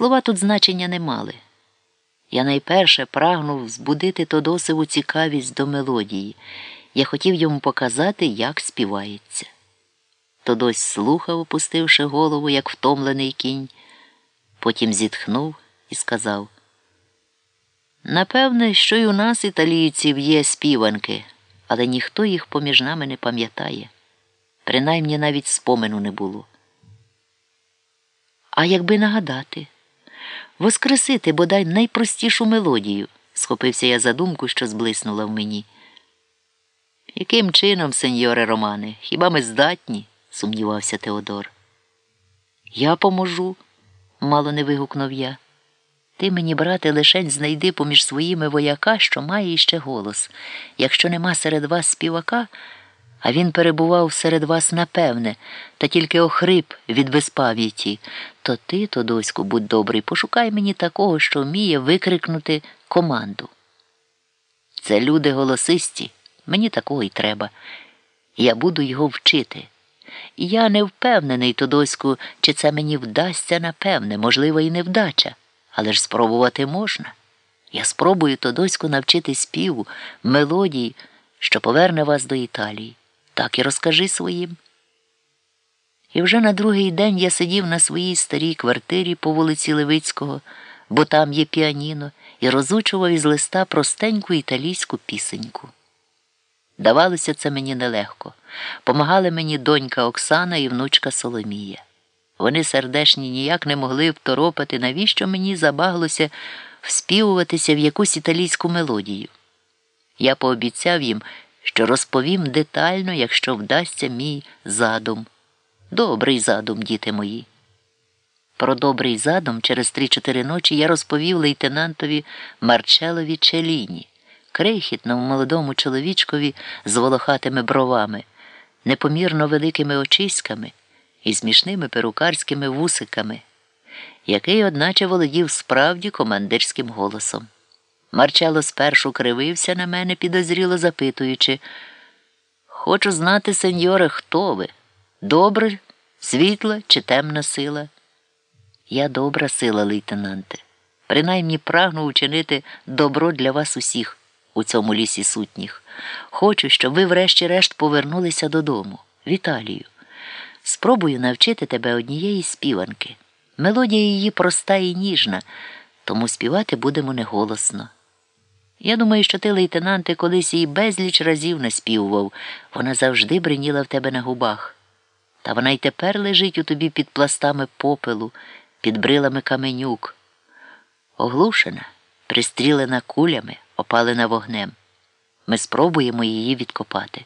Слова тут значення не мали. Я найперше прагнув збудити Тодосеву цікавість до мелодії. Я хотів йому показати, як співається. Тодось слухав, опустивши голову, як втомлений кінь, потім зітхнув і сказав Напевне, що й у нас, італійців, є співанки, але ніхто їх поміж нами не пам'ятає. Принаймні навіть спомену не було. А якби нагадати, воскресити бодай найпростішу мелодію, схопився я за думку, що зблиснула в мені. Яким чином, сеньоре Романе, хіба ми здатні? сумнівався Теодор. Я поможу, мало не вигукнув я. Ти мені, брате, лишень знайди поміж своїми вояка, що має іще голос. Якщо нема серед вас співака, а він перебував серед вас напевне, та тільки охрип від безпам'яті, то ти, Тодоську, будь добрий, пошукай мені такого, що вміє викрикнути команду. Це люди голосисті, мені такого й треба. Я буду його вчити. Я не впевнений, Тодоську, чи це мені вдасться напевне, можливо, і невдача. Але ж спробувати можна. Я спробую Тодоську навчити співу, мелодії, що поверне вас до Італії. Так і розкажи своїм. І вже на другий день я сидів на своїй старій квартирі по вулиці Левицького, бо там є піаніно, і розучував із листа простеньку італійську пісеньку. Давалося це мені нелегко. Помагали мені донька Оксана і внучка Соломія. Вони сердешні ніяк не могли второпати, навіщо мені забаглося вспівуватися в якусь італійську мелодію. Я пообіцяв їм, що розповім детально, якщо вдасться мій задум. Добрий задум, діти мої. Про добрий задум через три-чотири ночі я розповів лейтенантові Марчелові Челіні, крихітному молодому чоловічкові з волохатими бровами, непомірно великими очиськами і смішними перукарськими вусиками, який, одначе, володів справді командирським голосом. Марчело спершу кривився на мене, підозріло запитуючи Хочу знати, сеньоре, хто ви? Добре, світла чи темна сила? Я добра сила, лейтенанте. Принаймні прагну учинити добро для вас усіх у цьому лісі сутніх. Хочу, щоб ви, врешті-решт, повернулися додому, в Італію. Спробую навчити тебе однієї співанки. Мелодія її проста і ніжна, тому співати будемо неголосно. Я думаю, що ти, лейтенанте, колись її безліч разів наспівував. Вона завжди бриніла в тебе на губах. Та вона й тепер лежить у тобі під пластами попелу, під брилами каменюк. Оглушена, пристрілена кулями, опалена вогнем. Ми спробуємо її відкопати.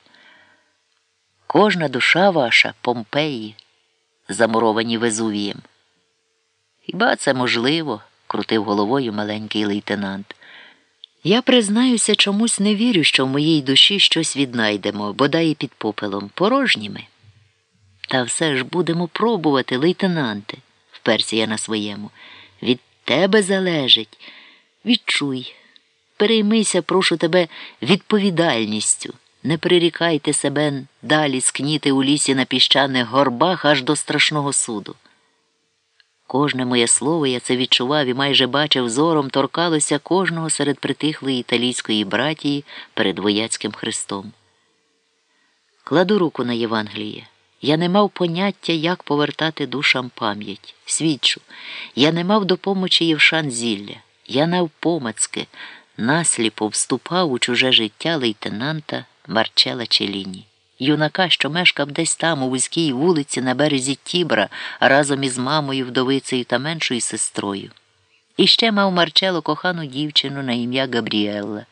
Кожна душа ваша Помпеї, замуровані Везувієм. Хіба це можливо? крутив головою маленький лейтенант. Я признаюся, чомусь не вірю, що в моїй душі щось віднайдемо, бодай і під попелом, порожніми. Та все ж будемо пробувати, лейтенанте, вперся я на своєму. Від тебе залежить. Відчуй, переймися, прошу тебе, відповідальністю. Не прирікайте себе далі скніти у лісі на піщаних горбах аж до страшного суду. Кожне моє слово я це відчував і майже бачив зором торкалося кожного серед притихлої італійської братії перед вояцьким хрестом. Кладу руку на Євангеліє. Я не мав поняття, як повертати душам пам'ять. Свідчу, я не мав допомочі Євшан зілля. Я навпомацьки, насліпо вступав у чуже життя лейтенанта Марчела Челіні юнака, що мешкав десь там, у вузькій вулиці на березі Тібра, разом із мамою, вдовицею та меншою сестрою. І ще мав Марчело кохану дівчину на ім'я Габріелла.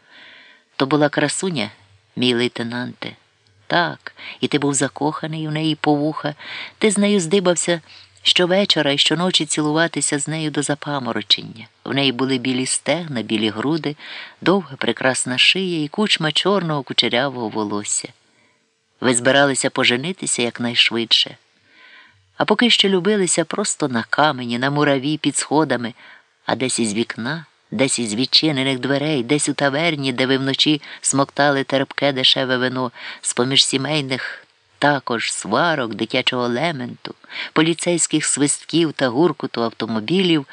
То була красуня, мій лейтенанте. Так, і ти був закоханий у неї по вуха, ти з нею здибався щовечора і щоночі цілуватися з нею до запаморочення. В неї були білі стегна, білі груди, довга прекрасна шия і кучма чорного кучерявого волосся. Ви збиралися поженитися якнайшвидше, а поки що любилися просто на камені, на мураві під сходами, а десь із вікна, десь із відчинених дверей, десь у таверні, де ви вночі смоктали терпке дешеве вино, з поміж сімейних також сварок, дитячого лементу, поліцейських свистків та гуркуту автомобілів.